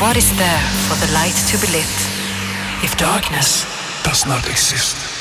What is there for the light to be lit if darkness does not exist?